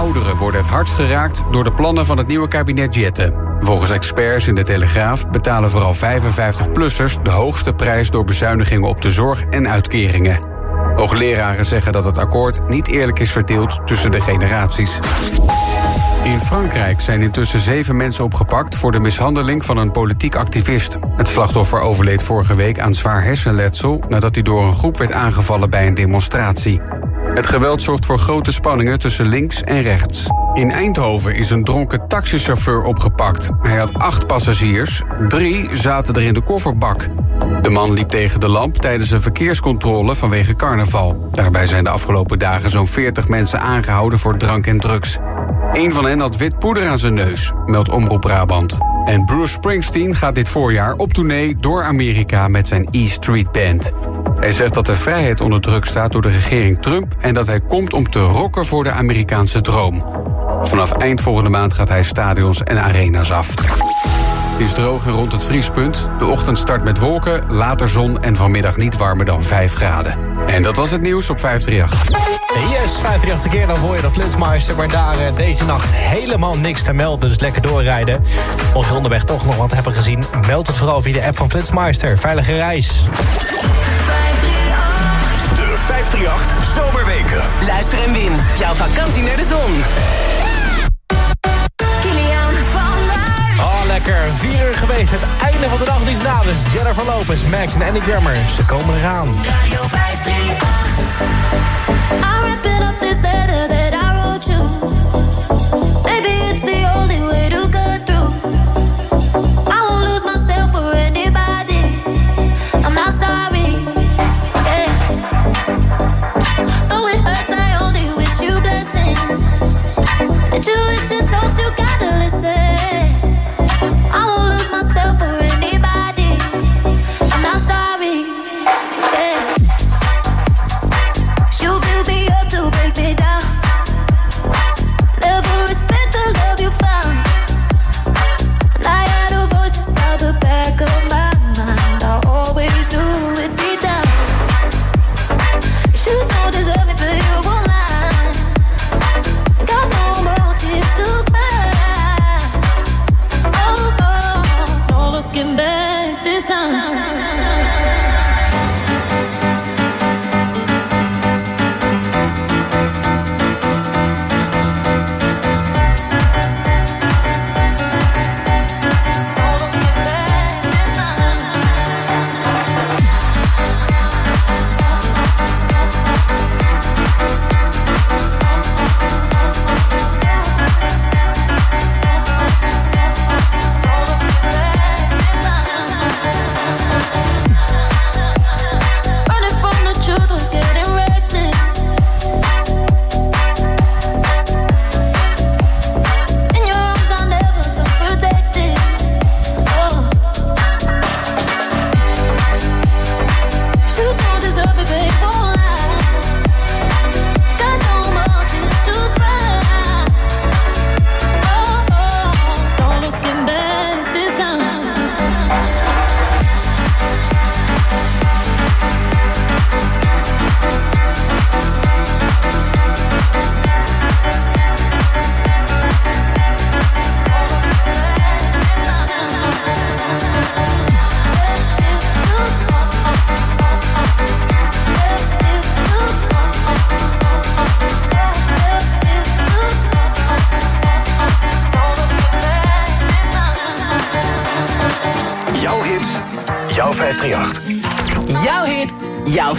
Ouderen worden het hardst geraakt door de plannen van het nieuwe kabinet Jetten. Volgens experts in de Telegraaf betalen vooral 55-plussers de hoogste prijs door bezuinigingen op de zorg en uitkeringen. Hoogleraren zeggen dat het akkoord niet eerlijk is verdeeld tussen de generaties. In Frankrijk zijn intussen zeven mensen opgepakt voor de mishandeling van een politiek activist. Het slachtoffer overleed vorige week aan zwaar hersenletsel nadat hij door een groep werd aangevallen bij een demonstratie. Het geweld zorgt voor grote spanningen tussen links en rechts. In Eindhoven is een dronken taxichauffeur opgepakt. Hij had acht passagiers, drie zaten er in de kofferbak. De man liep tegen de lamp tijdens een verkeerscontrole vanwege carnaval. Daarbij zijn de afgelopen dagen zo'n 40 mensen aangehouden voor drank en drugs. Een van hen had wit poeder aan zijn neus, meldt Omroep Brabant. En Bruce Springsteen gaat dit voorjaar op tournee door Amerika met zijn E Street Band. Hij zegt dat de vrijheid onder druk staat door de regering Trump en dat hij komt om te rocken voor de Amerikaanse droom. Vanaf eind volgende maand gaat hij stadions en arena's af. Het is droog en rond het vriespunt. De ochtend start met wolken, later zon en vanmiddag niet warmer dan 5 graden. En dat was het nieuws op 538. Yes, 538 keer dan hoor je de Flitsmeister. Maar daar eh, deze nacht helemaal niks te melden. Dus lekker doorrijden. Mocht je onderweg toch nog wat hebben gezien... meld het vooral via de app van Flitsmeister. Veilige reis. De 538 Zomerweken. Luister en win. Jouw vakantie naar de zon. Lekker. Vier uur geweest. Het einde van de dag is naders. Jennifer Lopez, Max en Andy Grammer. Ze komen eraan. Radio 538. I'm wrapping up this letter that I wrote you. Maybe it's the only way to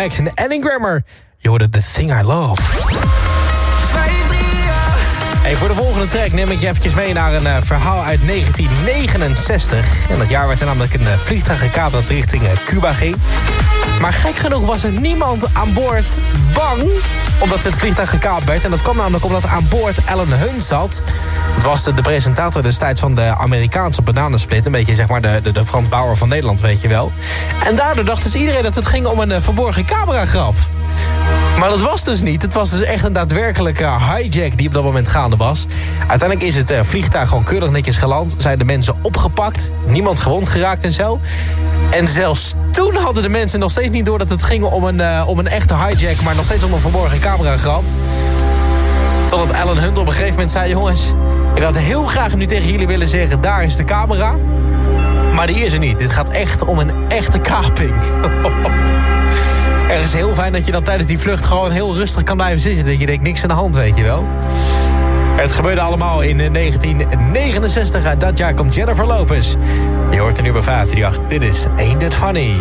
50 jaar met Max en Annie Grammer. Je hoorde The Thing I Love. Hey, voor de volgende track neem ik je eventjes mee naar een eh, verhaal uit 1969. En dat jaar werd er namelijk een uh, vliegtuig gekaapt richting eh, Cuba ging. Maar gek genoeg was er niemand aan boord bang omdat het vliegtuig gekaapt werd. En dat kwam namelijk omdat aan boord Ellen Hunt zat. Was de, de presentator destijds van de Amerikaanse bananensplit. Een beetje zeg maar de, de, de Frans Bauer van Nederland, weet je wel. En daardoor dacht dus iedereen dat het ging om een verborgen cameragrap. Maar dat was dus niet. Het was dus echt een daadwerkelijke hijack die op dat moment gaande was. Uiteindelijk is het uh, vliegtuig gewoon keurig netjes geland. Zijn de mensen opgepakt. Niemand gewond geraakt en zo. En zelfs toen hadden de mensen nog steeds niet door dat het ging om een, uh, om een echte hijack... maar nog steeds om een verborgen cameragrap. Totdat Alan Hunt op een gegeven moment zei... jongens, ik had heel graag nu tegen jullie willen zeggen... daar is de camera. Maar die is er niet. Dit gaat echt om een echte kaping. Ergens heel fijn dat je dan tijdens die vlucht gewoon heel rustig kan blijven zitten. Dat je denkt, niks aan de hand, weet je wel. Het gebeurde allemaal in 1969. Uit dat jaar komt Jennifer Lopez. Je hoort er nu bij 538. Dit is Ain't It Funny.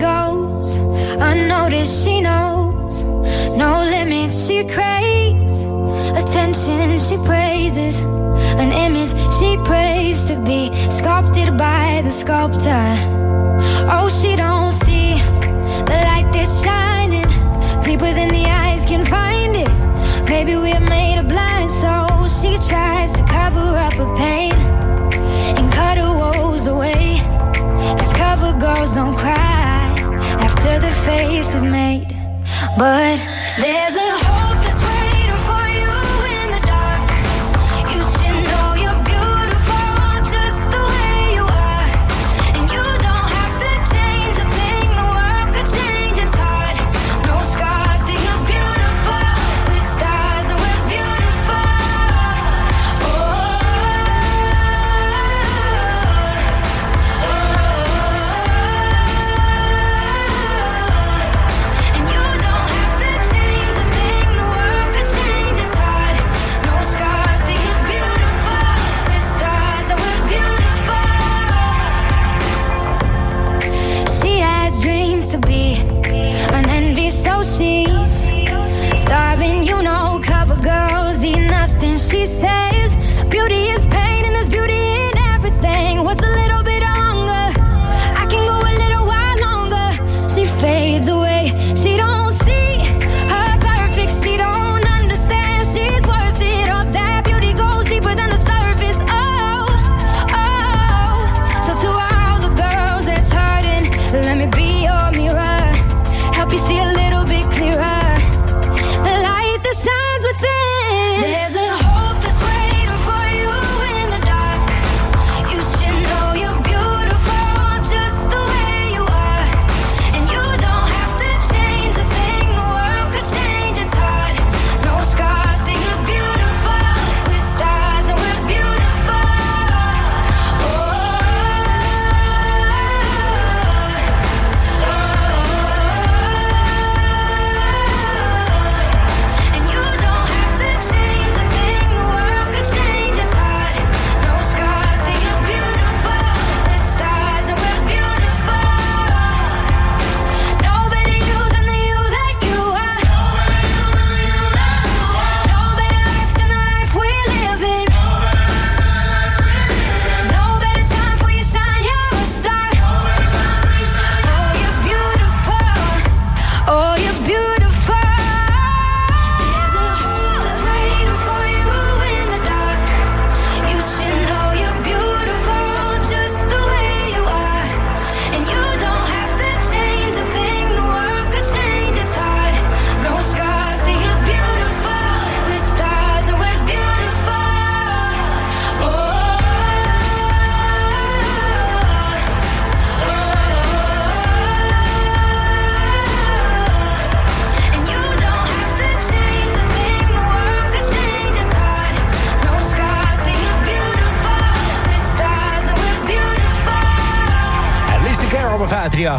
goes unnoticed. She knows no limits. She craves attention. She praises an image. She prays to be sculpted by the sculptor. Oh, she don't see the light that's shining deeper than the eyes can find it. Maybe we're made of blind souls. She tries to cover up her pain and cut her woes away. Cause cover girls don't cry till the face is made. But there's a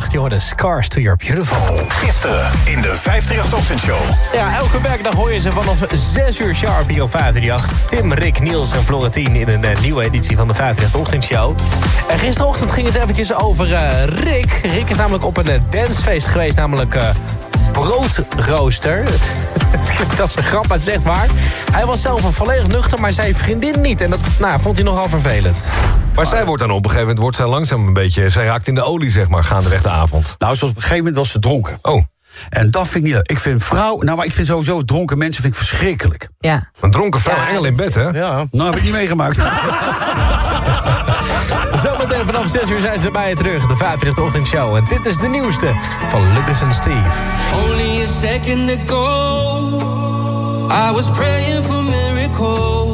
538, je hoorde Scars to Your Beautiful. Gisteren in de 538-ochtendshow. Ja, elke werkdag hoor je ze vanaf 6 uur sharp hier op 538. Tim, Rick, Niels en Florentien in een eh, nieuwe editie van de 538-ochtendshow. En gisterochtend ging het eventjes over eh, Rick. Rick is namelijk op een eh, dancefeest geweest, namelijk Broodrooster. Klinkt als een grap, maar het is echt waar. Hij was zelf een volledig nuchter, maar zijn vriendin niet. En dat nou, vond hij nogal vervelend. Maar zij wordt dan op een gegeven moment wordt zij langzaam een beetje... zij raakt in de olie, zeg maar, gaandeweg de avond. Nou, zoals op een gegeven moment was ze dronken. Oh, En dat vind ik niet leuk. Ik vind vrouw... Nou, maar ik vind sowieso dronken mensen vind ik verschrikkelijk. Ja. een dronken vrouw, Ja, engel in bed, hè? Ja. Nou, heb ik niet meegemaakt. Zometeen vanaf 6 uur zijn ze bij je terug. De 538 ochtendshow. En dit is de nieuwste van Lucas en Steve. Only a second ago, I was praying for miracles.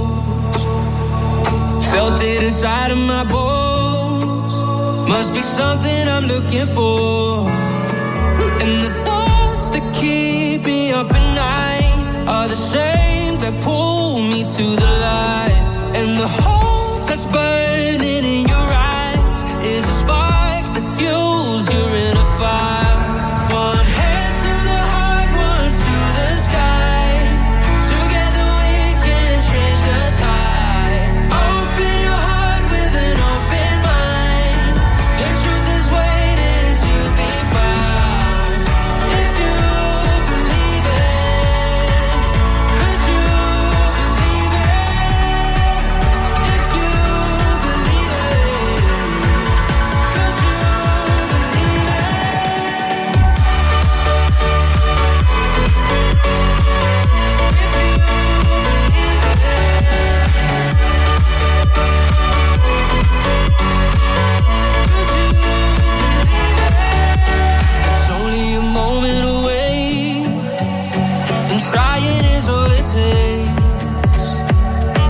Felt it inside of my bones. Must be something I'm looking for. And the thoughts that keep me up at night are the same that pull me to the light. And the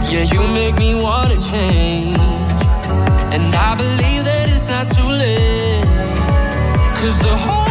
Yeah, you make me wanna change, and I believe that it's not too late. Cause the hope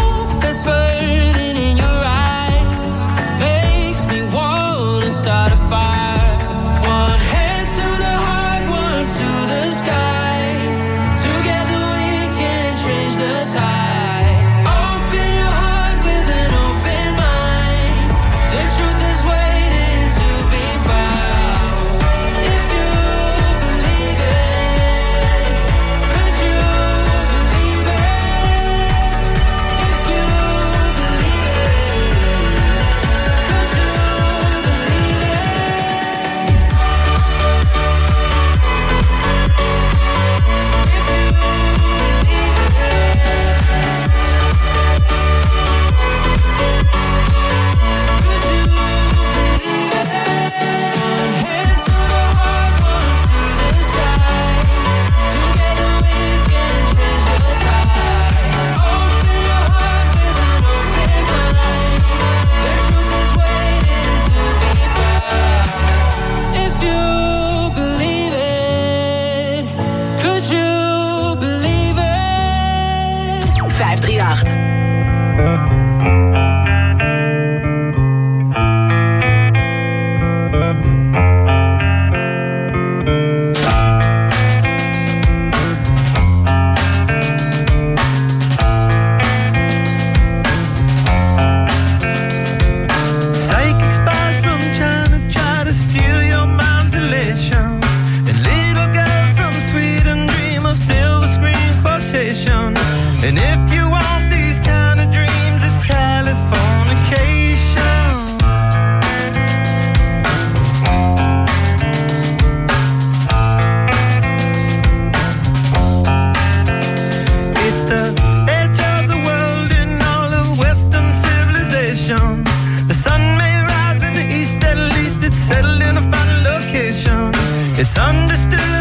It's understood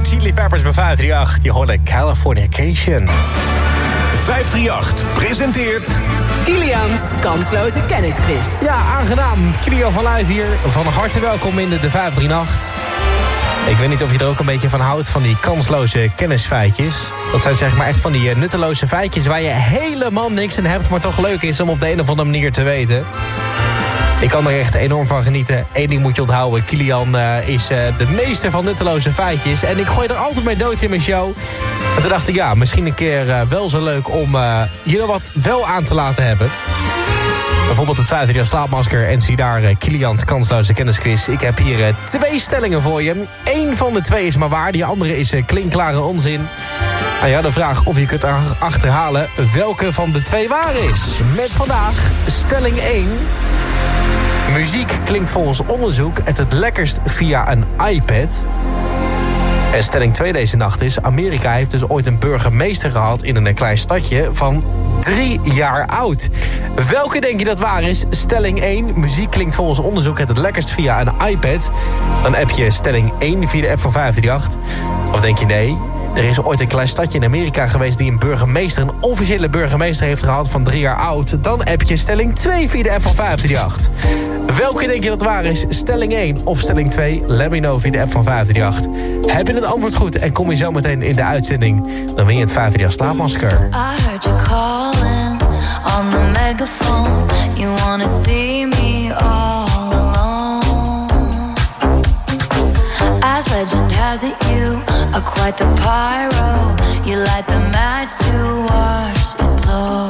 Hot Chili Peppers bij 538. Die hoorde Californication. 538 presenteert... Kilian's kansloze kennisquiz. Ja, aangenaam. Kilio van Luid hier. Van harte welkom in de, de 538. Ik weet niet of je er ook een beetje van houdt, van die kansloze kennisfeitjes. Dat zijn zeg maar echt van die eh, nutteloze feitjes... waar je helemaal niks in hebt, maar toch leuk is om op de een of andere manier te weten. Ik kan er echt enorm van genieten. Eén ding moet je onthouden. Kilian eh, is eh, de meester van nutteloze feitjes. En ik gooi er altijd mee dood in mijn show. En toen dacht ik, ja, misschien een keer eh, wel zo leuk... om je wat wel aan te laten hebben. Bijvoorbeeld het vijfde jaar slaapmasker en zie daar Kilian's kansloze kennisquiz. Ik heb hier twee stellingen voor je. Eén van de twee is maar waar, die andere is klinkklare onzin. Nou ja, de vraag of je kunt ach- achterhalen welke van de twee waar is. Met vandaag stelling 1. Muziek klinkt volgens onderzoek het het lekkerst via een iPad. En stelling 2 deze nacht is... Amerika heeft dus ooit een burgemeester gehad in een klein stadje van drie jaar oud. Welke denk je dat waar is? Stelling 1. Muziek klinkt volgens onderzoek het het lekkerst via een iPad. Dan heb je stelling 1 via de app van 538. Of denk je nee... Er is ooit een klein stadje in Amerika geweest die een burgemeester, een officiële burgemeester heeft gehad van drie jaar oud. Dan heb je stelling 2 via de app van 538. Welke denk je dat waar is? Stelling 1 of stelling 2? Let me know via de app van 538. Heb je het antwoord goed en kom je zo meteen in de uitzending, dan win je het 538 slaapmasker. I heard you calling on the megaphone. You wanna see me has it, you are quite the pyro. You light the match to watch it blow.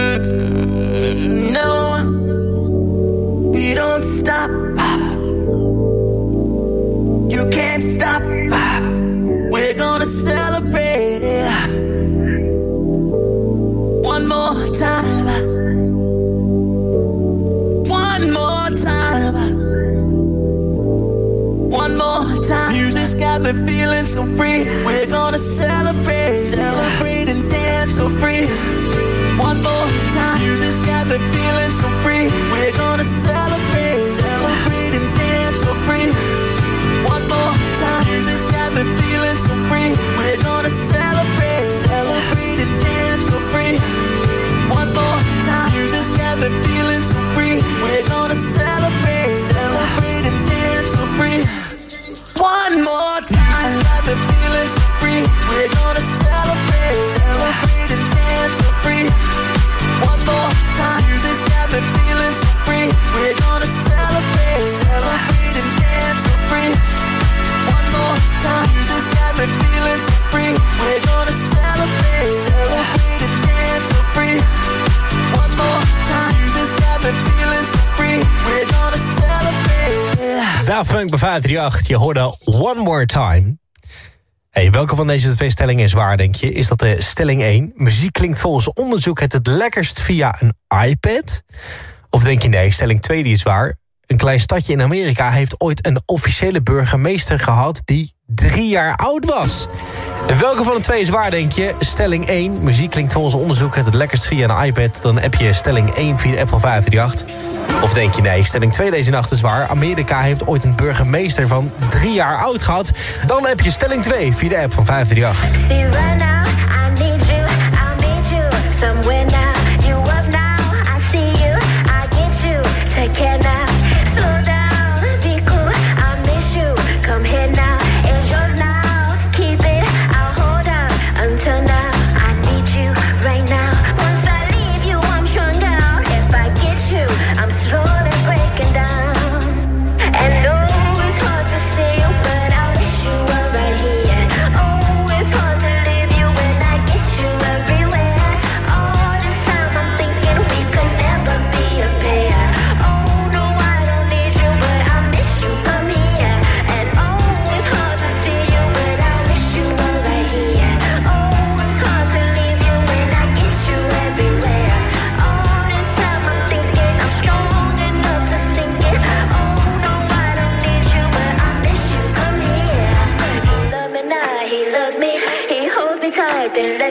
so free. We're gonna celebrate, celebrate and dance so free. One more time, you just got the feeling so free. Funk bij 538. Je hoorde One More Time. Hey, welke van deze twee stellingen is waar, denk je? Is dat de stelling 1? Muziek klinkt volgens onderzoek het het lekkerst via een iPad? Of denk je nee, stelling 2 die is waar. Een klein stadje in Amerika heeft ooit een officiële burgemeester gehad... die drie jaar oud was. En welke van de twee is waar, denk je? Stelling 1. Muziek klinkt volgens onderzoek het lekkerst via een iPad. Dan heb je stelling 1 via Apple 538. Of denk je, nee, stelling 2 deze nacht is waar. Amerika heeft ooit een burgemeester van drie jaar oud gehad. Dan heb je stelling 2 via de app van 538.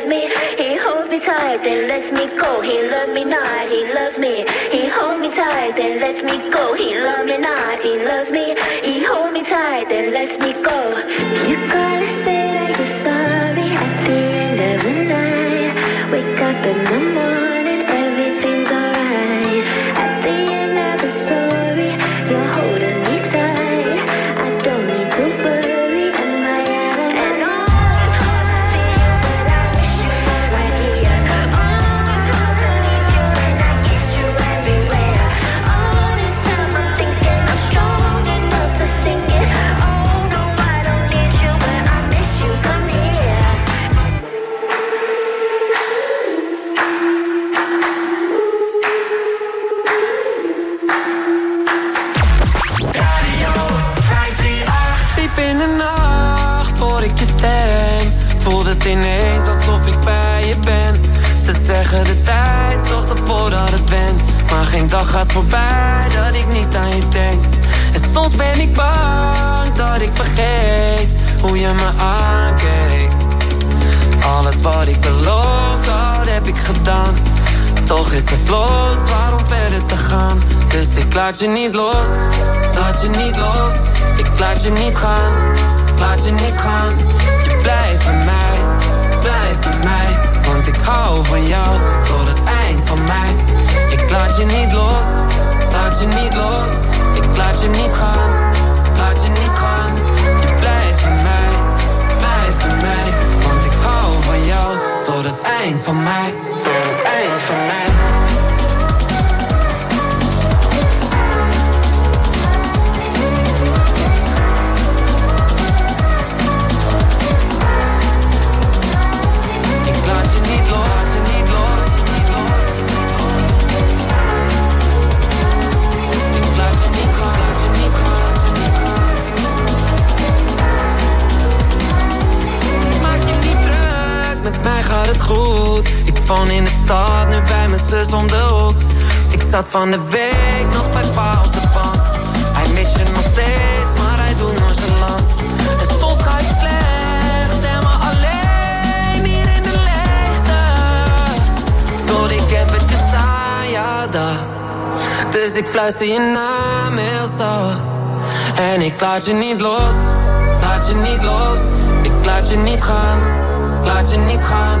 loves me, he holds me tight, then lets me go. He loves me not, he loves me. He holds me tight, then lets me go. He loves me not, he loves me. He holds me tight, then lets me go. You gotta say that you're sorry at the end of the night. Wake up in the morning. Mijn zus hoek. Ik zat van de week nog bij pa op de bank. Hij mist je nog steeds, maar hij doet nonchalant. En soms ga ik slecht en maar alleen hier in de leegte. Tot ik eventjes aan jou dacht. Dus ik fluister je naam heel zacht. En ik laat je niet los, laat je niet los. Ik laat je niet gaan, laat je niet gaan.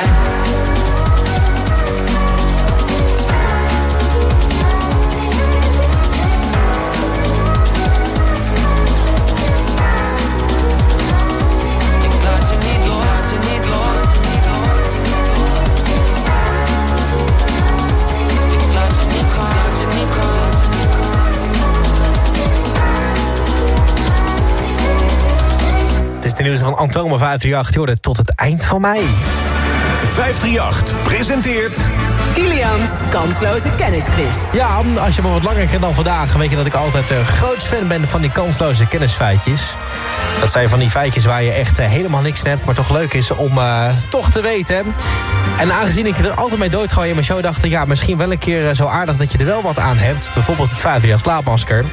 De nieuws van Antoma 538, hoorde tot het eind van mei. 538 presenteert... Kilians kansloze kennisquiz. Ja, als je me wat langer kent dan vandaag... weet je dat ik altijd een groot fan ben van die kansloze kennisfeitjes. Dat zijn van die feitjes waar je echt eh, helemaal niks hebt... maar toch leuk is om eh, toch te weten. En aangezien ik er altijd mee doodgooi in mijn show... dacht ik, ja, misschien wel een keer eh, zo aardig dat je er wel wat aan hebt. Bijvoorbeeld het 5 jaar slaapmasker.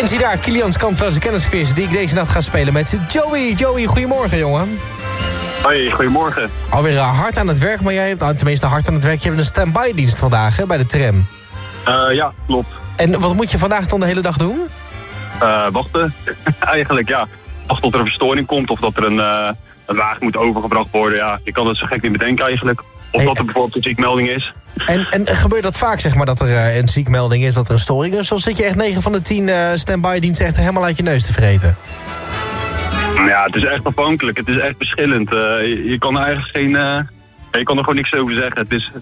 En zie daar, Kilians kansloze kennisquiz... die ik deze nacht ga spelen met Joey. Joey, goedemorgen, jongen. Hoi, goedemorgen. Alweer eh, hard aan het werk, maar jij hebt, nou, tenminste hard aan het werk... je hebt een stand-by dienst vandaag hè, bij de tram. Eh, ja, klopt. En wat moet je vandaag dan de hele dag doen? Eh, wachten. Eigenlijk, ja. Wachten tot er een verstoring komt of dat er een, een wagen moet overgebracht worden. Ja, je kan het zo gek niet bedenken eigenlijk. Of Hey, dat er bijvoorbeeld een ziekmelding is. En, en gebeurt dat vaak, zeg maar, dat er eh, een ziekmelding is, dat er een storing is? Of zit je echt 9 van de 10 eh stand-by diensten echt helemaal uit je neus te vreten? Ja, het is echt afhankelijk. Het is echt verschillend. Eh, je, je kan er eigenlijk geen... eh, je kan er gewoon niks over zeggen. Het is,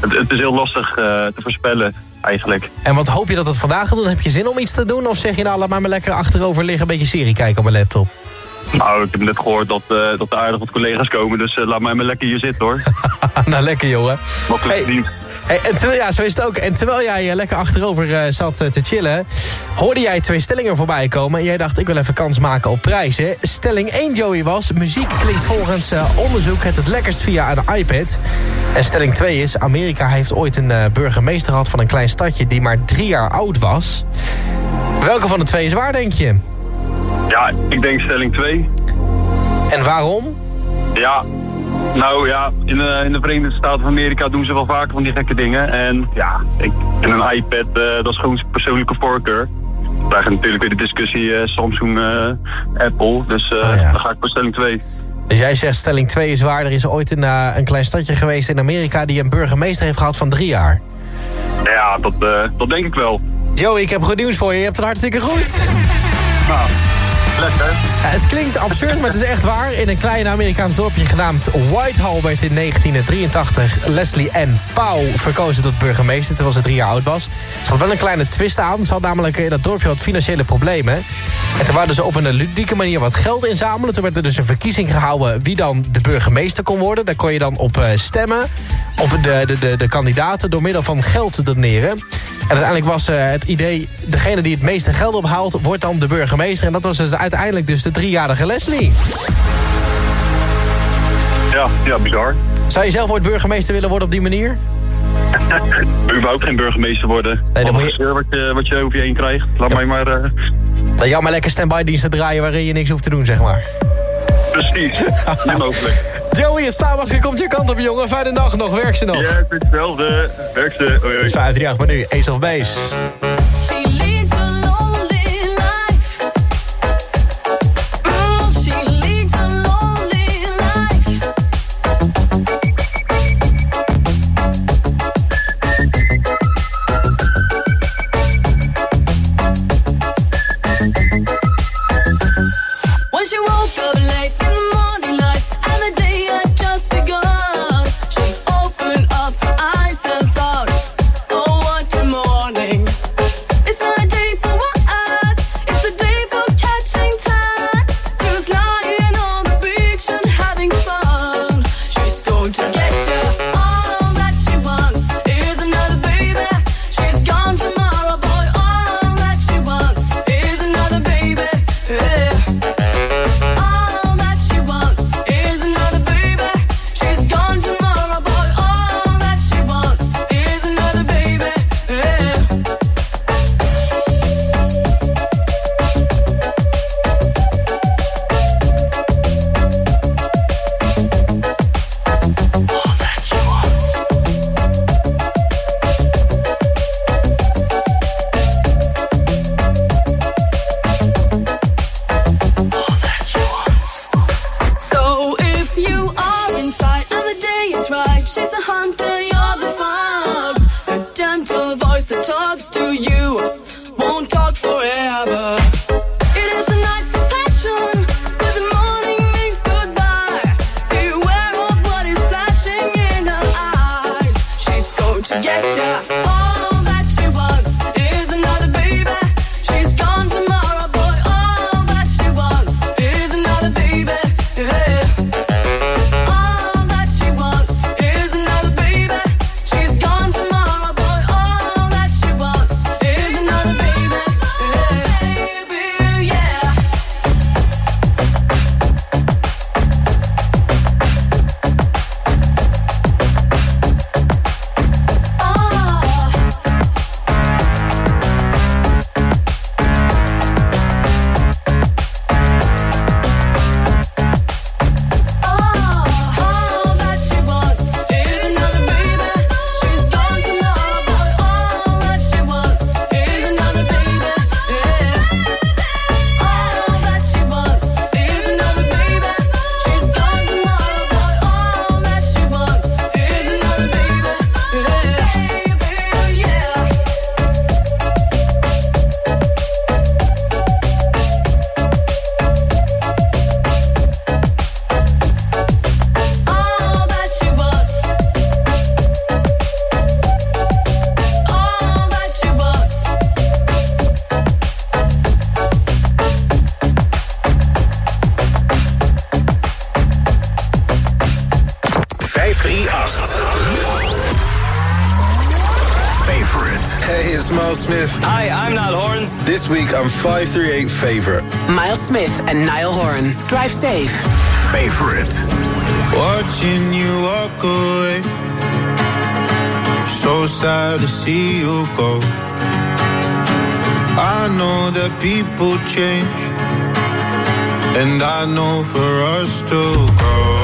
het, het is heel lastig eh, te voorspellen, eigenlijk. En wat hoop je dat het vandaag gaat doen? Heb je zin om iets te doen? Of zeg je nou, laat maar maar lekker achterover liggen, een beetje serie kijken op mijn laptop? Nou, ik heb net gehoord dat, eh, dat er aardig wat collega's komen. Dus eh, laat mij maar lekker hier zitten, hoor. nou, lekker jongen. Hey. verdiend. Hey, en terwijl, ja, zo is het ook. En terwijl jij eh, lekker achterover zat te chillen... hoorde jij twee stellingen voorbij komen... en jij dacht, ik wil even kans maken op prijzen. Stelling 1, Joey, was... muziek klinkt volgens onderzoek het het lekkerst via een iPad. En stelling 2 is... Amerika heeft ooit een burgemeester gehad van een klein stadje... die maar drie jaar oud was. Welke van de twee is waar, denk je? Ja, ik denk stelling 2. En waarom? Ja, nou ja, in de, in de Verenigde Staten van Amerika doen ze wel vaker van die gekke dingen. En ja, ik, en een iPad, eh, dat is gewoon persoonlijke voorkeur. We krijgen natuurlijk weer de discussie eh, Samsung, eh, Apple. Dus Oh ja. dan ga ik voor stelling 2. Dus jij zegt stelling 2 is waar. Er is ooit een, een klein stadje geweest in Amerika... die een burgemeester heeft gehad van drie jaar. Ja, dat, dat denk ik wel. Joey, ik heb goed nieuws voor je. Je hebt het hartstikke goed. Nou, het klinkt absurd, maar het is echt waar. In een klein Amerikaans dorpje genaamd Whitehall werd in 1983 Leslie Ann Powell verkozen tot burgemeester terwijl ze drie jaar oud was. Er zat wel een kleine twist aan. Ze had namelijk in dat dorpje wat financiële problemen. En toen waren ze op een ludieke manier wat geld inzamelen. Toen werd er dus een verkiezing gehouden wie dan de burgemeester kon worden. Daar kon je dan op eh, stemmen, op de, de, de, de kandidaten, door middel van geld te doneren. En uiteindelijk was eh, het idee, degene die het meeste geld ophaalt, wordt dan de burgemeester. En dat was dus uiteindelijk dus de driejarige Leslie. Ja, ja, bizar. Zou je zelf ooit burgemeester willen worden op die manier? U wou ook geen burgemeester worden. Nee, dan moet je- wat je, wat je over je heen krijgt. Laat mij maar... eh, Dat jou maar lekker stand-by diensten draaien waarin je niks hoeft te doen, zeg maar. precies, niet mogelijk. Joey, het staanmasker komt je kant op, jongen. Fijne dag nog, werk ze nog. Ja, het is hetzelfde. Werk ze. Hoi, hoi. Het is 538, maar nu Ace of Base. Hey, it's Miles Smith. Hi, I'm Niall Horan. This week I'm 538 Favourite. Miles Smith and Niall Horan. Drive safe. Favourite. Watching you walk away. So sad to see you go. I know that people change. And I know for us to grow.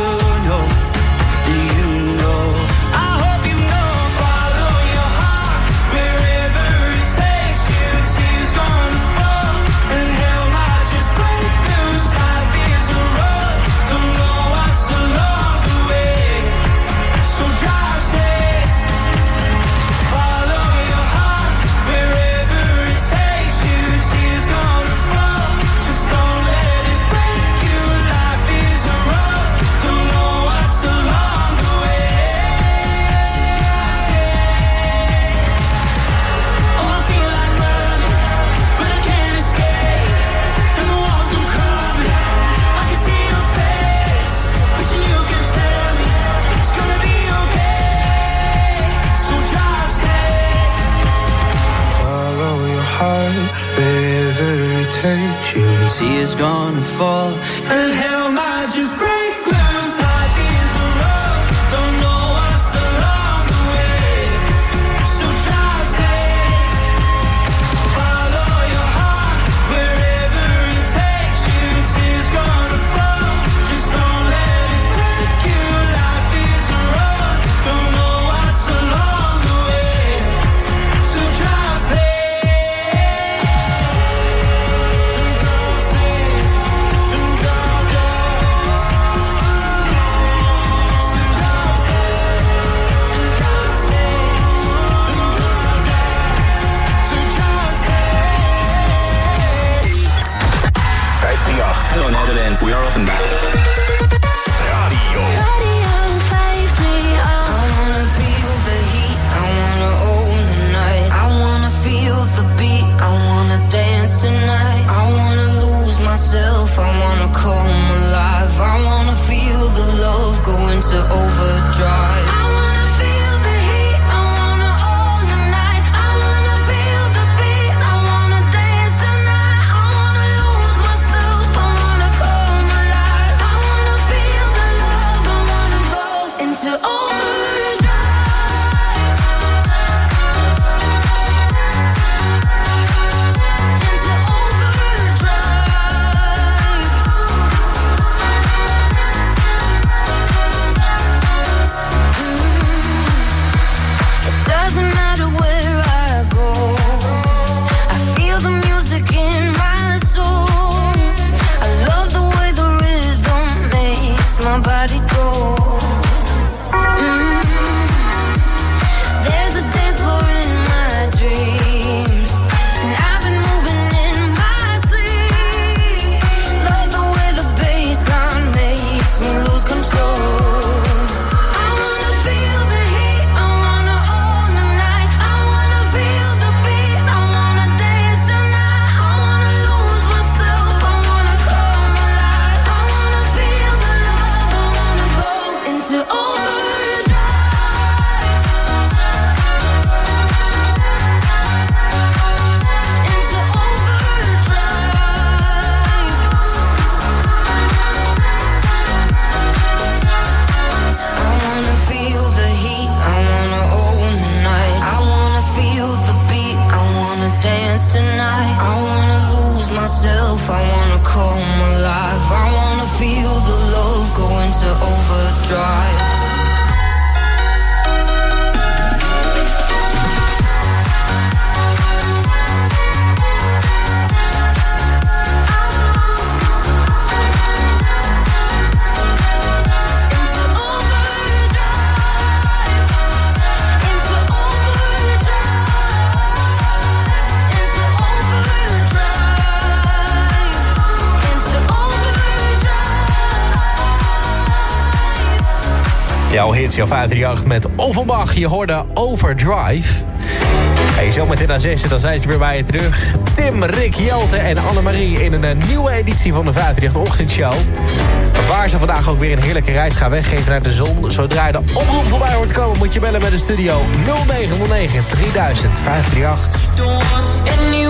politie 538 met Offenbach. Je hoorde Overdrive. Hey, zo meteen aan 6 dan zijn ze weer bij je terug. Tim, Rick, Jelte en Annemarie in een eh, nieuwe editie van de 538 Ochtendshow. Waar ze vandaag ook weer een heerlijke reis gaan weggeven naar de zon. Zodra je de oproep voorbij wordt komen, moet je bellen met de studio 0909 3000 538.